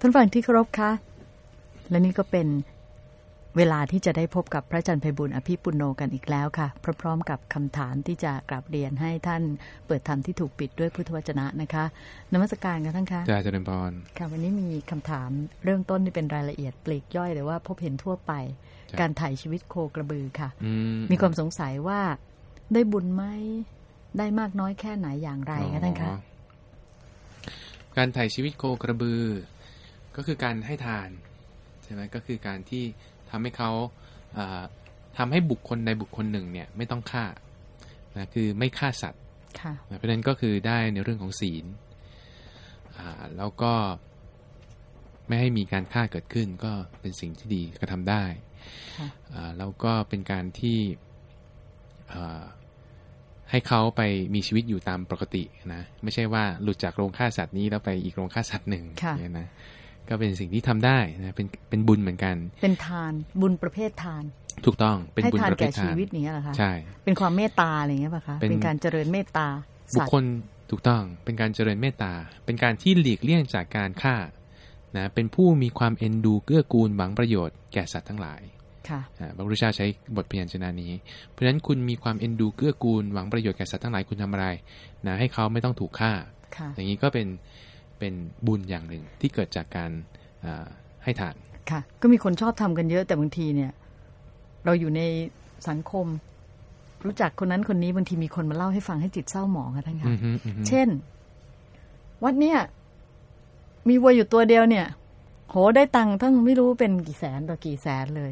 ท่านฟังที่เคารพคะและนี่ก็เป็นเวลาที่จะได้พบกับพระอาจารย์ไพบุญอภิปุโนกันอีกแล้วค่ะ พร้อมๆกับคำถามที่จะกราบเรียนให้ท่านเปิดธรรมที่ถูกปิดด้วยพุทธวจนะนะคะนมัสการกันท่านคะจ้าเจริญพรค่ะวันนี้มีคำถามเรื่องต้นที่เป็นรายละเอียดปลีกย่อยหรือว่าพบเห็นทั่วไปจ้ะการถ่ายชีวิตโคกระบือค่ะอืมีความสงสัยว่าได้บุญไหมได้มากน้อยแค่ไหนอย่างไรคะท่านคะอ๋อการถ่ายชีวิตโคกระบือ ก็คือการให้ทานใช่ไหมก็คือการที่ทำให้เขาอ่าทำให้บุคคลใดบุคคลหนึ่งเนี่ยไม่ต้องฆ่านะคือไม่ฆ่าสัตว์ค่ะนะเพราะฉะนั้นก็คือได้ในเรื่องของศีลอ่าแล้วก็ไม่ให้มีการฆ่าเกิดขึ้นก็เป็นสิ่งที่ดีกระทำได้ค่ะอ่าแล้วก็เป็นการที่อ่าให้เขาไปมีชีวิตอยู่ตามปกตินะไม่ใช่ว่าหลุดจากโรงฆ่าสัตว์นี้แล้วไปอีกโรงฆ่าสัตว์หนึ่งค่ะเนี่ยนะ ก็เป็นสิ่งที่ทำได้นะเป็นเป็นบุญเหมือนกัน เป็นทานบุญประเภททาน ถูกต้องเป็นให้บุญทานประเภแก่ทชีทานวิตอย่างนี้ยเหรอคะใช่เป็นความเมตตาอะไรอย่างเงี้ยป่ะคะเป็นเป็นการเจริญเมตตาบุสัคตว์คลถูกต้องเป็นการเจริญเมตตา เป็นการที่หลีกเลี่ยงจากการฆ่านะเป็นผู้มีความเอ็นดูเกื้อกูลหวังประโยชน์แก่สัตว์ทั้งหลายค่ะอ่าพระพุทธเจ้าใช้บทพยัญชนะนี้ เพราะฉะนั้นคุณมีความเอ็นดูเกื้อกูลหวังประโยชน์แก่สัตว์ทั้งหลายคุณทำอะไรนะให้เขาไม่ต้องถูกฆ่าค่ะอย่างนี้ก็เป็น เป็นบุญอย่างหนึ่งที่เกิดจากการอ่าให้ทานค่ะ ก็มีคนชอบทำกันเยอะแต่บางทีเนี่ย เราอยู่ในสังคม รู้จักคนนั้นคนนี้บางทีมีคนมาเล่าให้ฟังให้จิตเศร้าหมองค่ะท่านคะอือฮึอือฮึเช่น วัดเนี่ยมีวัวอยู่ตัวเดียวเนี่ย โหได้ตังค์ทั้งไม่รู้เป็นกี่แสนต่อกี่แสนเลย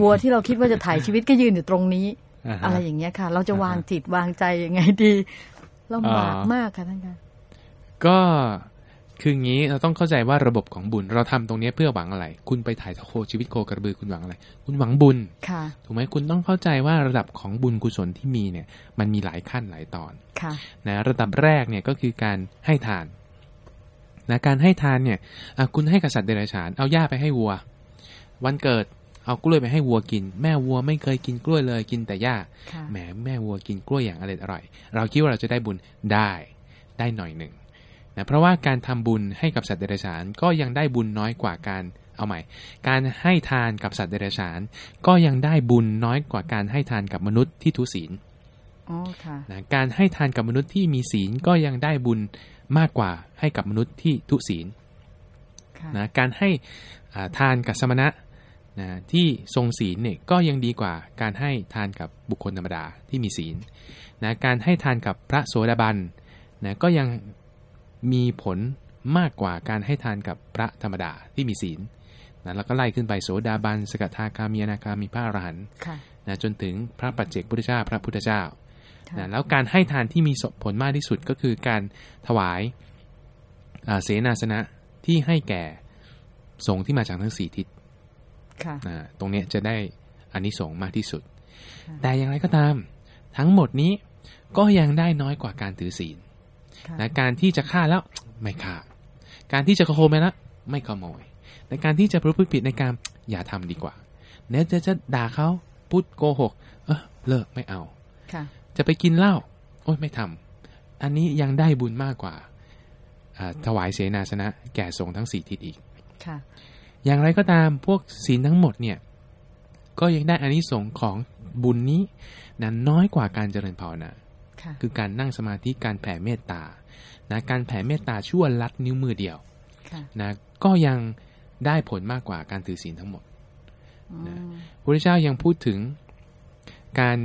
วัวที่เราคิดว่าจะถ่ายชีวิตก็ยืนอยู่ตรงนี้าฮะอะไรอย่างเงี้ยค่ะ เราจะวางอ่าฮะจิตวางใจยังไงดีลำบากอ๋อมากค่ะท่านคะก็ คืองี้เราต้องเข้าใจว่าระบบของบุญ เราทำตรงนี้เพื่อหวังอะไร คุณไปถ่ายโคชีวิตโคกระบือคุณหวังอะไร คุณหวังบุญค่ะถูกไหมคุณต้องเข้าใจว่าระดับของบุญกุศลที่มีเนี่ย มันมีหลายขั้นหลายตอนค่ะนะระดับแรกเนี่ยก็คือการให้ทานนะการให้ทานเนี่ยอะคุณให้กษัตริย์เดรัจฉานเอาหญ้าไปให้วัว วันเกิดเอากล้วยไปให้วัวกิน แม่วัวไม่เคยกินกล้วยเลยกินแต่หญ้าค่ะแหมแม่วัวกินกล้วยอย่างอร่อยอร่อย เราคิดว่าเราจะได้บุญได้ได้หน่อยหนึ่ง นะเพราะว่าการทำบุญให้กับสัตว์เดรัจฉานก็ยังได้บุญน้อยกว่าการเอาใหม่ การให้ทานกับสัตว์เดรัจฉาน ก็ยังได้บุญน้อยกว่าการให้ทานกับมนุษย์ที่ทุศีลอ๋อค่ะนะการให้ทานกับมนุษย์ที่มีศีลก็ยังได้บุญมากกว่าให้กับมนุษย์ที่ทุศีลค่ะนะการให้อ่าทานกับสมณะนะที่ทรงศีลเนี่ยก็ยังดีกว่าการให้ทานกับบุคคลธรรมดาที่มีศีลนะการให้ทานกับพระโสดาบันนะก็ยัง มีผลมากกว่าการให้ทานกับพระธรรมดาที่มีศีลนะแล้วก็ไล่ขึ้นไปโสดาบันสกทาคามีอนาคามีพระอรหันต์ค่ะนะจนถึงพระปัจเจกพุทธเจ้าพระพุทธเจ้าค่ะนะแล้วการให้ทานที่มีผลมากที่สุดก็คือการถวายอ่าเสนาสนะที่ให้แก่สงฆ์ที่มาจากทั้งสี่ทิศค่ะนะตรงเนี้ยจะได้อานิสงส์มากที่สุดค่ะแต่อย่างไรก็ตาม ทั้งหมดนี้ก็ยังได้น้อยกว่าการถือศีลค่ะ นะการที่จะฆ่าแล้วไม่ฆ่า การที่จะขโมยไปแล้วไม่ขโมยในการที่จะประพฤติผิดในการอย่าทำดีกว่าเนี่ยจะจะด่าเขาพูดโกหก เออเลิกไม่เอาค่ะ จะไปกินเหล้าโอ้ยไม่ทำอันนี้ยังได้บุญมากกว่าอ่าถวายเสนาสนะ แก่สงฆ์ทั้งสี่ทิศอีกค่ะ อย่างไรก็ตามพวกศีลทั้งหมดเนี่ย ก็ยังได้อานิสงส์ของบุญนี้นั้นน้อยกว่าการเจริญภาวนา ค่ะคือการนั่งสมาธิการแผ่เมตตานะการแผ่เมตตาชั่วลัดนิ้วมือเดียวค่ะนะก็ยังได้ผลมากกว่าการถือศีลทั้งหมดอืนะมพระพุทธเจ้ายังพูดถึงการ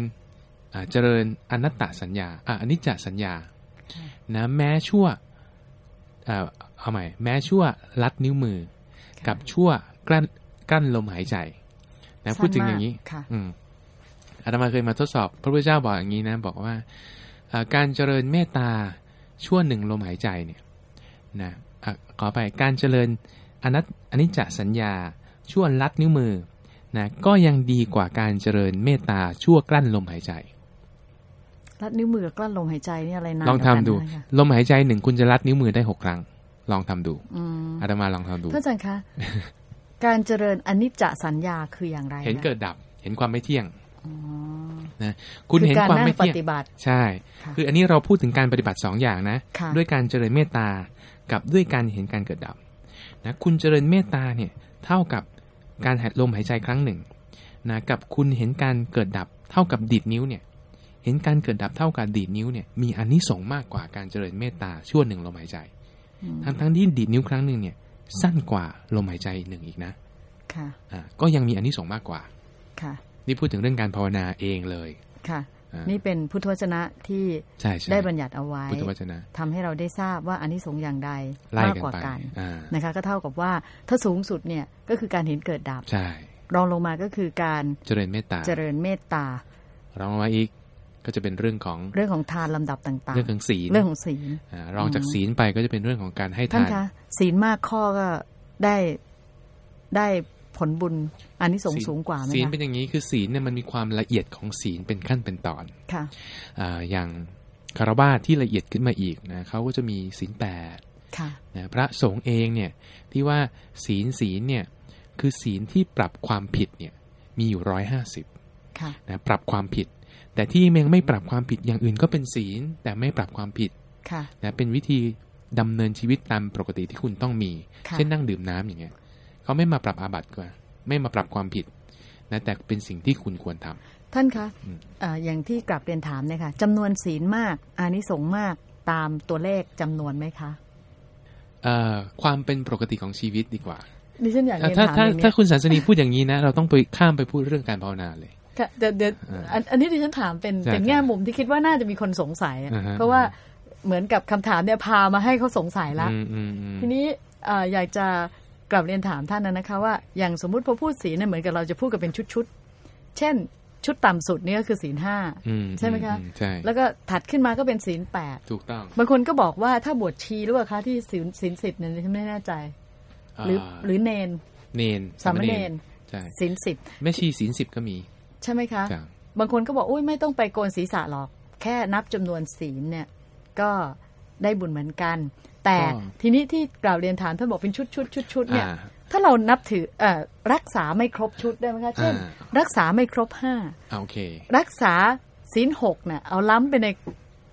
อ่าเจริญอนัตตสัญญาอ่าอนิจจสัญญาค่ะนะแม้ชั่วเอ่อเอาใหม่แม้ชั่วลัดนิ้วมือ กับชั่วกลั้นกลั้นลมหายใจนะพูดถึงอย่างนี้นี้ค่ะอืมอาตมาเคยมาทดสอบ พระพุทธเจ้าบอกอย่างนี้นะ บอกว่าเอ่อ การเจริญเมตตาชั่วหนึ่งลมหายใจเนี่ยนะอะขอไปการเจริญอนัตอนิจจสัญญาชั่วลัดนิ้วมือนะก็ยังดีกว่าการเจริญเมตตาชั่วกลั้นลมหายใจรัดนิ้วมือกับกลั้นลมหายใจนี่อะไรนานลองทำดูกว่ากันนะคะลมหายใจหนึ่งคุณจะลัดนิ้วมือได้หกครั้ง ลองทำดูอืมอาตมาลองทำดูท่านอาจารย์คะ การเจริญอนิจจสัญญาคืออย่างไร เห็นคะเกิดดับ เห็นความไม่เที่ยงอ๋อ นะคุณคือเห็นการความนั่งไม่ปเที่ยงฏิบัติใช่ค่ะคืออันนี้เราพูดถึงการปฏิบัติสองอย่างนะค่ะด้วยการเจริญเมตตากับด้วยการเห็นการเกิดดับนะคุณเจริญเมตตาเนี่ยเท่ากับการหายลมหายใจครั้งหนึ่งนะกับคุณเห็นการเกิดดับเท่ากับดีดนิ้วเนี่ยเห็นการเกิดดับเท่ากับดีดนิ้วเนี่ยมีอันนี้ส่งส์มากกว่าการเจริญเมตตาชั่วหนึ่งลมหายใจอืมทั้งทั้งที่ดีดนิ้วครั้งหนึ่งเนี่ยสั้นกว่าลมหายใจหนึ่งอีกนะค่ะอ่าก็ยังมีอันนี้ส่งส์มากกว่าค่ะ นี่พูดถึงเรื่องการภาวนาเองเลย ค่ะอ่านี่เป็นพุทธวจนะที่ใช่ใช่ได้บัญญัติเอาไว้พุทธวจนะทำให้เราได้ทราบว่าอันนี้สงส์อย่างใดไล่มากกันกว่าไปกันอ่านะคะ ก็เท่ากับว่าถ้าสูงสุดเนี่ยก็คือการเห็นเกิดดับใช่รองลงมาก็คือการเจริญเมตตา เจริญเมตตารองลงมาอีกก็จะเป็นเรื่องของเรื่องของทานลำดับต่างเรื่องของศีลๆเรื่องของศีลอ่ารองจากอืมศีลไปก็จะเป็นเรื่องของการให้ท่านทานคะศีลมากข้อก็ได้ได้ ผลบุญอันนี้สงส์สูงกว่าไหมศีลคะเป็นอย่างนี้คือศีลเนี่ยมันมีความละเอียดของศีลเป็นขั้นเป็นตอนค่ะอาอย่างคารวาสที่ละเอียดขึ้นมาอีกนะเขาก็จะมีศีลแปดค่ะนะพระสงฆ์เองเนี่ยที่ว่าศีลศีลเนี่ยคือศีลที่ปรับความผิดเนี่ยมีอยู่ร้อยห้าสิบค่ะนะปรับความผิด แต่ที่ยังไม่ปรับความผิดอย่างอื่นก็เป็นศีลแต่ไม่ปรับความผิดค่ะนะเป็นวิธีดำเนินชีวิตตามปกติที่คุณต้องมีค่ะเช่นนั่งดื่มน้ำอย่างเงี้ย เขาไม่มาปรับอาบัติกว่าไม่มาปรับความผิดนะแต่เป็นสิ่งที่คุณควรทำท่านคะอืมเอ่ออย่างที่กลับเรียนถามเนี่ยค่ะจำนวนศีลมาก อานิสงส์มากตามตัวเลขจำนวนไหมคะเอ่อความเป็นปกติของชีวิตดีกว่าดิฉันอยากเรียนถ้าถามถ้าอย่างถ้าเนี้ยคุณสันสนีพูดอย่างนี้นะ เราต้องไปข้ามไปพูดเรื่องการภาวนาเลยค่ะเดี๋ยวเดี๋ยวอ่าอันอันนี้ดิฉันถามเป็นใช่เป็นแง่มุมที่คิดว่าน่าจะมีคนสงสัยอะอ่าฮะเพราะว่าเหมือนกับคำถามเนี่ยพามาให้เขาสงสัยละอืมอืมอืมทีนี้เอ่ออยากจะ กลับเรียนถามท่านนะนะคะว่าอย่างสมมุติพอพูดศีลเนี่ยเหมือนกับเราจะพูดกันเป็นชุดๆ เช่น ชุดต่ำสุดเนี่ยก็คือศีลห้าอืใช่ไหมคะอืใช่แล้วก็ถัดขึ้นมาก็เป็นศีลแปดถูกต้องบางคนก็บอกว่าถ้าบวชชีหรือเปล่าคะที่ศีลศีลสิบเนี่ยฉันไม่แน่ใจ หรืออาหรือเนน เนนสามเณรใช่ศีลสิบแม่ชีศีลสิบก็มี ใช่ไหมคะจ้ะบางคนก็บอกอุ้ยไม่ต้องไปโกนศีรษะหรอก แค่นับจำนวนศีลเนี่ย ก็ ได้บุญเหมือนกัน แต่ทีนี้ที่กล่าวเรียนถามท่านบอกเป็นชุดชุดชุดชุดเนี่ยอ่าถ้าเรานับถือเอ่อรักษาไม่ครบชุดได้ไหมคะเช่นอ่ารักษาไม่ครบห้าอ่าโอเครักษาศีลหกเนี่ยเอาล้ำไปใน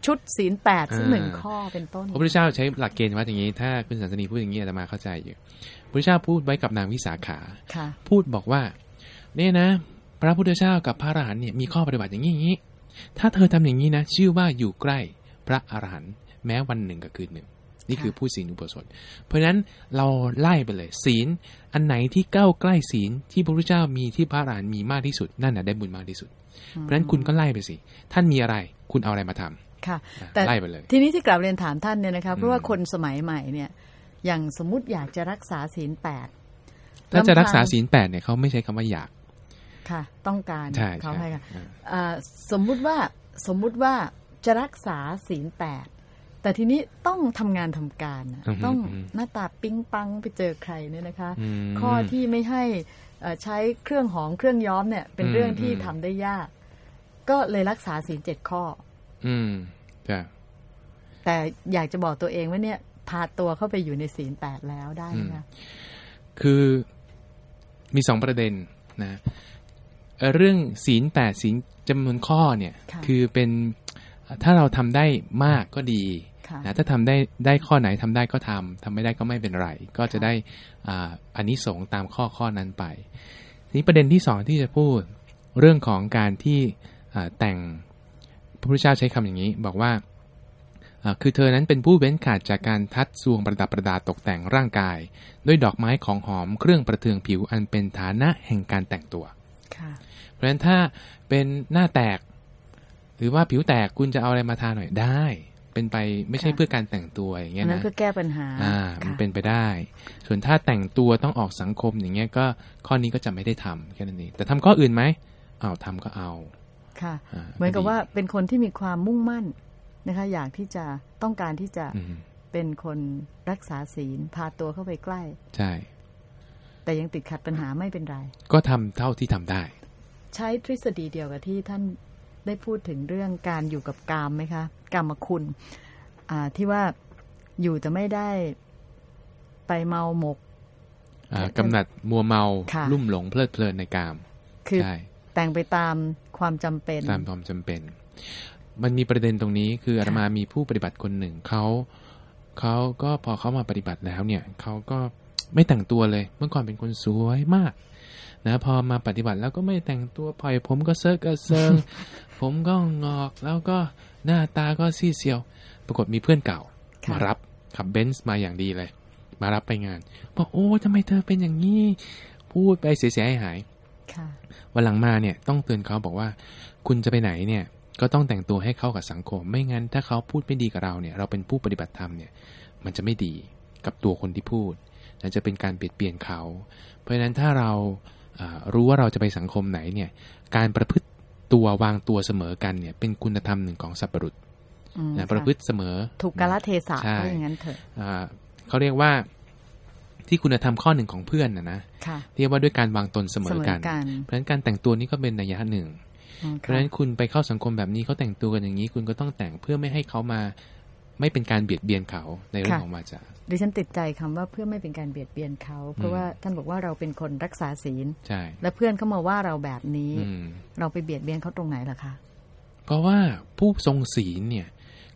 ชุดศีลแปดซึ่งอ่าหนึ่งข้อเป็นต้น พระพุทธเจ้าใช้หลักเกณฑ์วัดอย่างนี้ ถ้าคุณสันสนีพูดอย่างนี้อาตมาเข้าใจอยู่ พระพุทธเจ้าพูดไว้กับนางวิสาขาค่ะพูดบอกว่า เนี่ยนะ พระพุทธเจ้ากับพระอรหันต์เนี่ยมีข้อปฏิบัติอย่างนี้อย่างนี้ถ้าเธอทำอย่างนี้นะ ชื่อว่าอยู่ใกล้พระอรหันต์ แม้วันหนึ่งกับคืนหนึ่ง นี่คือผู้ศีลอุโบสถ เพราะฉะนั้นเราไล่ไปเลย ศีลอันไหนที่เก้าใกล้ศีลที่พระพุทธเจ้ามีที่พระอรหันต์มีมากที่สุดนั่นน่ะได้บุญมากที่สุด เพราะฉะนั้นคุณก็ไล่ไปสิ ท่านมีอะไร คุณเอาอะไรมาทำค่ะอะ แต่ไล่ไปเลย ทีนี้ที่กล่าวเรียนถามท่านเนี่ยนะคะเพราะว่าอืมคนสมัยใหม่เนี่ย อย่างสมมุติอยากจะรักษาศีลแปดถ้าจะรักษาลำพังศีลแปดเนี่ยเขาไม่ใช้คำว่าอยาก ค่ะ ต้องการใช่เขาใช่ให้ค่ะอ่าอ่าสมมุติว่าสมมุติว่าจะรักษาศีลแปด แต่ทีนี้ต้องทำงานทำการน่ะอือฮึต้องอืมหน้าตาปิ๊งปังไปเจอใครเนี่ยนะคะอืมข้อที่ไม่ให้เอ่อใช้เครื่องหอมเครื่องย้อมเนี่ย เป็นอืมเรื่องที่อืมทำได้ยาก ก็เลยรักษาศีลเจ็ดข้อ อืมจ้ะแต่อยากจะบอกตัวเองว่าเนี่ย พาตัวเข้าไปอยู่ในศีลแปดแล้วได้ไหมคะคือมีสองประเด็นนะเอ่อเรื่องศีลแปดศีลจำนวนข้อเนี่ยค่ะคือเป็นถ้าเราทำได้มากก็ดีค่ะ นะถ้าทำได้ได้ข้อไหนทำได้ก็ทำทำไม่ได้ก็ไม่เป็นไร ก็จะได้อ่าอันนี้สงส์ตามข้อข้อนั้นไปทีนี้ประเด็นที่สองที่จะพูดเรื่องของการที่อ่าแต่งพระพุทธเจ้าใช้คำอย่างนี้ บอกว่าอ่าคือเธอนั้นเป็นผู้เว้นขาดจากการทัดซวงประดับประดาตกแต่งร่างกาย ด้วยดอกไม้ของหอมเครื่องประเทืองผิวอันเป็นฐานะแห่งการแต่งตัวค่ะเพราะฉะนั้นถ้าเป็นหน้าแตก หรือว่าผิวแตกคุณจะเอาอะไรมาทาหน่อยได้ เป็นไปไม่ใช่ค่ะเพื่อการแต่งตัวอย่างเงี้อัยนนั้นนะเพื่อแก้ปัญหาอ่ามันค่ะเป็นไปได้ ส่วนถ้าแต่งตัวต้องออกสังคมอย่างเงี้ยก็ข้อนี้ก็จะไม่ได้ทำแค่นั้นเองแต่ทำข้ออื่นไหมเอาทำก็เอาค่ะอ่าเหมือนกับดีว่าเป็นคนที่มีความมุ่งมั่นนะคะ อยากที่จะต้องการที่จะอืมเป็นคนรักษาศีลพาตัวเข้าไปใกล้ ใช่ แต่ยังติดขัดปัญหาไม่เป็นไร ก็ทำเท่าที่ทำได้ ใช้ทฤษฎีเดียวกับที่ท่านได้พูดถึงเรื่องการอยู่กับกามไหมคะ กามคุณอ่าที่ว่าอยู่แต่ไม่ได้ไปเมาหมกอ่ากำหนัดมัวเมาค่ะลุ่มหลงเพลิดเพลินในกามคือใช่แต่งไปตามความจำเป็น ตามความจำเป็น มันมีประเด็นตรงนี้คืออาตมามีผู้ปฏิบัติคนหนึ่งเขาเขาก็พอเขามาปฏิบัติแล้วเนี่ยเขาก็ไม่แต่งตัวเลยเมื่อก่อนเป็นคนสวยมากนะพอมาปฏิบัติแล้วก็ไม่แต่งตัวปล่อยผมกระเซอะกระเซิงผมก็หงอกแล้วก็ หน้าตาก็ซีดเซียว ปรากฏมีเพื่อนเก่าค่ะมารับขับเบนซ์มาอย่างดีเลย มารับไปงานบอกโอ้ทำไมเธอเป็นอย่างนี้ พูดไปเสียหายๆค่ะวันหลังมาเนี่ยต้องเตือนเขาบอกว่า คุณจะไปไหนเนี่ยก็ต้องแต่งตัวให้เข้ากับสังคม ไม่งั้นถ้าเขาพูดไม่ดีกับเราเนี่ย เราเป็นผู้ปฏิบัติธรรมเนี่ย มันจะไม่ดีกับตัวคนที่พูดนั่นจะเป็นการเปลี่ยนเปลี่ยนเขา เพราะฉะนั้นถ้าเราอ่ารู้ว่าเราจะไปสังคมไหนเนี่ย การประพฤติ ตัววางตัวเสมอกันเนี่ย เป็นคุณธรรมหนึ่งของสัพปรุษอืมนะค่ประพฤติเสมอ ถูกกาลเทศะใช่ก็อย่างนั้นเถอะอ่าเขาเรียกว่าที่คุณธรรมข้อหนึ่งของเพื่อนนะนะค่ะเรียกว่าด้วยการวางตนเสมเสอมอกันกัน เพราะฉะนั้นการแต่งตัวนี้ก็เป็นนัยยะหนึ่งอืมเพค่ะราะฉะนั้นคุณไปเข้าสังคมแบบนี้เขาแต่งตัวกันอย่างนี้ คุณก็ต้องแต่งเพื่อไม่ให้เขามา ไม่เป็นการเบียดเบียนเขาในเรื่องของวาจาดิฉันติดใจคำว่าเพื่อไม่เป็นการเบียดเบียนเขา เพราะอืมว่าท่านบอกว่าเราเป็นคนรักษาศีลใช่และเพื่อนเขามาว่าเราแบบนี้อืมเราไปเบียดเบียนเขาตรงไหนล่ะคะเพราะว่าผู้ทรงศีลเนี่ย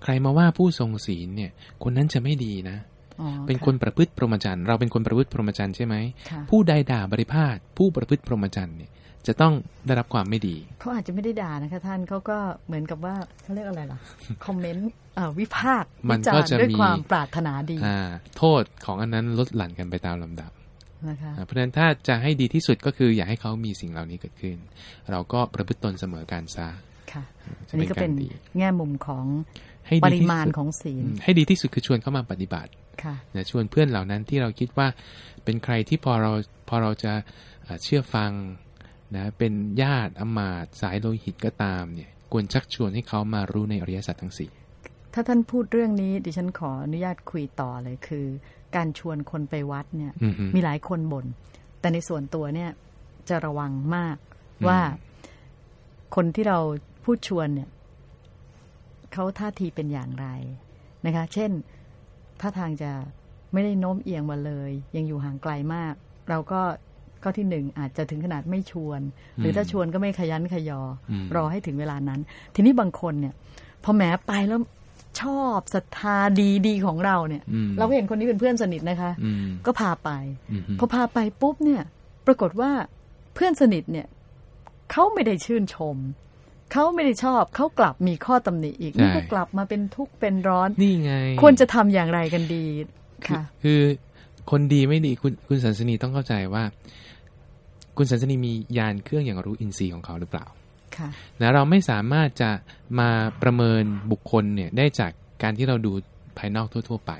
ใครมาว่าผู้ทรงศีลเนี่ย คนนั้นจะไม่ดีนะอ๋อเป็นคนประพฤติพรหมจรรย์เราเป็นคนประพฤติพรหมจรรย์ใช่ไหมค่ะผู้ใดด่าบริพาทผู้ประพฤติพรหมจรรย์เนี่ย จะต้องได้รับความไม่ดี เขาอาจจะไม่ได้ด่านะคะท่านเขาก็เหมือนกับว่าเขาเรียกอะไรล่ะ คอมเมนต์เอ่อวิพากษ์มันวิจาก็รณ์จะด้วยมีความปรารถนาดีอ่าโทษของอันนั้นลดหลั่นกันไปตามลำดับนะคะอ่าเพราะฉะนั้นถ้าจะให้ดีที่สุดก็คืออย่าให้เขามีสิ่งเหล่านี้เกิดขึ้น เราก็ประพฤติตนเสมอการซะค่ะจะอันนี้ก็กาเป็รนดีแง่มุมของให้ปดีริที่มาณสุดของศีลอืมให้ดีที่สุดคือชวนเข้ามาปฏิบัติค่ะนะชวนเพื่อนเหล่านั้นที่เราคิดว่าเป็นใครที่พอเราพอเราจะเอ่อเชื่อฟัง นะเป็นญาติอำมาตย์สายโลหิตก็ตามเนี่ยควรชักชวนให้เขามารู้ในอริยสัจทั้งสี่ถ้าท่านพูดเรื่องนี้ ดิฉันขออนุญาตคุยต่อเลยคือ การชวนคนไปวัดเนี่ยอือฮึมีหลายคนบน่นแต่ในส่วนตัวเนี่ยจะระวังมากอืมว่าคนที่เราพูดชวนเนี่ยเขาท่าทีเป็นอย่างไรนะคะ เช่นท่าทางจะไม่ได้โน้มเอียงมาเลย ยังอยู่ห่างไกลมาก เราก็ ข้อที่หนึ่งอาจจะถึงขนาดไม่ชวน หรือถ้าชวนก็ไม่ขยันขยออมรอให้ถึงเวลานั้น ทีนี้บางคนเนี่ย พอแหมไปแล้วชอบศรัทธาดีดีของเราเนี่ยอืมเราก็เห็นคนนี้เป็นเพื่อนสนิทนะคะอืมก็พาไปอืมพอพาไปปุ๊บเนี่ย ปรากฏว่าเพื่อนสนิทเนี่ยเขาไม่ได้ชื่นชมเขาไม่ได้ชอบเขากลับมีข้อตำหนิอีกนี่ก็กลับมาเป็นทุกข์เป็นร้อนนี่ไง ควรจะทำอย่างไรกันดีค่ะ คือ คนดีไม่ดีคุณคุณสันสนีต้องเข้าใจว่า คุณสันสนีมียานเครื่องอย่างรู้อินทรีย์ของเขาหรือเปล่าค่ะนะเราไม่สามารถจะมาประเมินบุคคลเนี่ยได้จากการที่เราดูภายนอกทั่ว ๆ ไป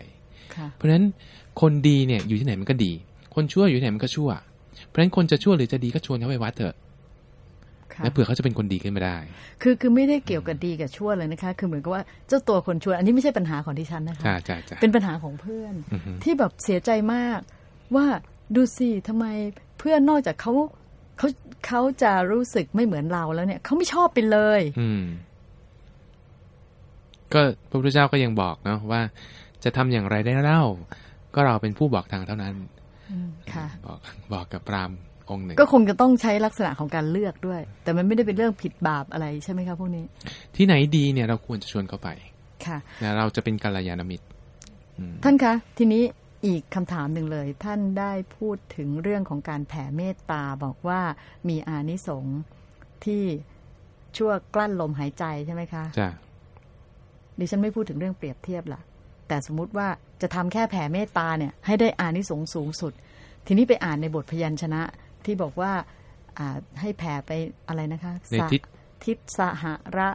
ค่ะเพราะฉะนั้นคนดีเนี่ยอยู่ที่ไหนมันก็ดี คนชั่วอยู่ที่ไหนมันก็ชั่ว เพราะฉะนั้นคนจะชั่วหรือจะดีก็ชวนเขาไปวัดเถอะค่ะ แล้วเผื่อเขาจะเป็นคนดีขึ้นมาได้ คือคือไม่ได้เกี่ยวกับดีกับชั่วเลยนะคะ คือเหมือนกับว่าเจ้าตัวคนชวนอันนี้ไม่ใช่ปัญหาของดิฉันนะคะจ้าจ้าจ้าเป็นปัญหาของเพื่อนอือฮึที่แบบเสียใจมากว่าดูสิทำไมเพื่อนนอกจากเขาเขาเขาจะรู้สึกไม่เหมือนเราแล้วเนี่ยเขาไม่ชอบไปเลย อืมก็พระพุทธเจ้าก็ยังบอกเนาะว่า จะทำอย่างไรได้เล่า ก็เราเป็นผู้บอกทางเท่านั้นค่ะบอกบอกกับพราหมณ์ องค์หนึ่ง ก็คงจะต้องใช้ลักษณะของการเลือกด้วย แต่มันไม่ได้เป็นเรื่องผิดบาปอะไรใช่ไหมคะพวกนี้ ที่ไหนดีเนี่ยเราควรจะชวนเขาไปค่ะนะเราจะเป็นกัลยาณมิตรอืมท่านคะ ทีนี้อีกคำถามหนึ่งเลย ท่านได้พูดถึงเรื่องของการแผ่เมตตาบอกว่ามีอานิสงส์ที่ชั่วกลั้นลมหายใจใช่ไหมคะจ้ะดิฉันไม่พูดถึงเรื่องเปรียบเทียบล่ะแต่สมมุติว่าจะทำแค่แผ่เมตตาเนี่ย ให้ได้อานิสงส์สูงสุด ทีนี้ไปอ่านในบทพยัญชนะ ที่บอกว่าอ่าให้แผ่ไปอะไรนะคะในทิศสะทิศสหระ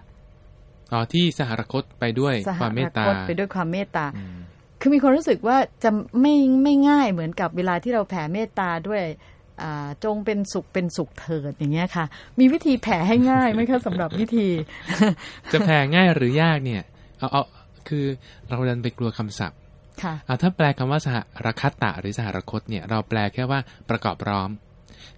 อ๋อที่สหรคตไปด้วยสหความเมรตตาคตไปด้วยความเมตตาอืมคือมีความรู้สึกว่าจะไม่ไม่ง่ายเหมือนกับเวลาที่เราแผ่เมตตาด้วยอ่าจงเป็นสุขเป็นสุขเถิดอย่างเงี้ยค่ะ มีวิธีแผ่ให้ง่ายไหมคะสำหรับวิธี จะแผ่ง่ายหรือยากเนี่ย เอาเอาคือเราดันไปกลัวคำศัพท์ค่ะเอาถ้าแปลคำว่าสหรคัตตะหรือสหรคตเนี่ย เราแปลแค่ว่าประกอบพร้อม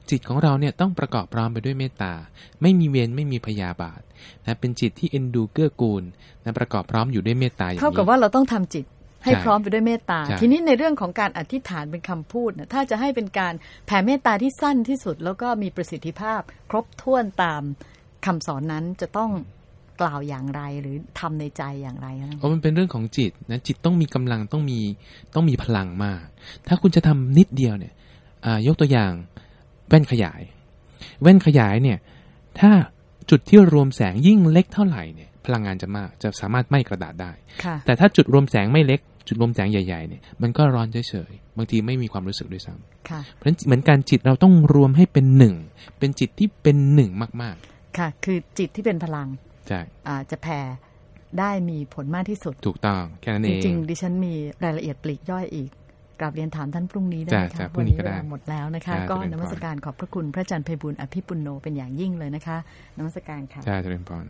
จิตของเราเนี่ยต้องประกอบพร้อมไปด้วยเมตตา ไม่มีเวรไม่มีพยาบาทนะเป็นจิตที่เอ็นดูเกื้อกูลนะประกอบพร้อมอยู่ด้วยเมตตาอย่างนี้เท่ากับว่าเราต้องทำจิตให้ใช่พร้อมไปด้วยเมตตาใช่ทีนี้ในเรื่องของการอธิษฐานเป็นคำพูดนะถ้าจะให้เป็นการแผ่เมตตาที่สั้นที่สุด แล้วก็มีประสิทธิภาพ ครบถ้วนตามคำสอนนั้นจะต้องกล่าวอย่างไรหรือทำในใจอย่างไรนะเพราะมันเป็นเรื่องของจิตนะจิตต้องมีกำลังต้องมีต้องมีพลังมาก ถ้าคุณจะทำนิดเดียวเนี่ยอ่ายกตัวอย่าง แว่นขยาย แว่นขยายเนี่ยถ้าจุดที่รวมแสงยิ่งเล็กเท่าไหร่เนี่ยพลังงานจะมากจะสามารถไหม้กระดาษได้ค่ะแต่ถ้าจุดรวมแสงไม่เล็ก จุดรวมแสงใหญ่ๆเนี่ยมันก็ร้อนเฉยๆบางทีไม่มีความรู้สึกด้วยซ้ำค่ะเพราะฉะนั้นเหมือนการจิตเราต้องรวมให้เป็นหนึ่งเป็นจิตที่เป็นหนึ่งมากค่ะ คือจิตที่เป็นพลังๆใช่อ่าจะแผ่ได้มีผลมากที่สุด ถูกต้องแค่นั้นเอจงริงๆดิฉันมีรายละเอียดปลีกย่อยอีก กลับเรียนถามท่านพรุ่งนี้ได้ไหมจ้ะจ้ะคะพรุ่งนี้ก็เวได้ลาหมดแล้วนะคะจ้ะก็เจริญพรนมัสการขอบพระคุณพระอาจารย์ไพบุญอภิปุโนเป็นอย่างยิ่งเลยนะคะนมัสการค่ะใช่เจริญพร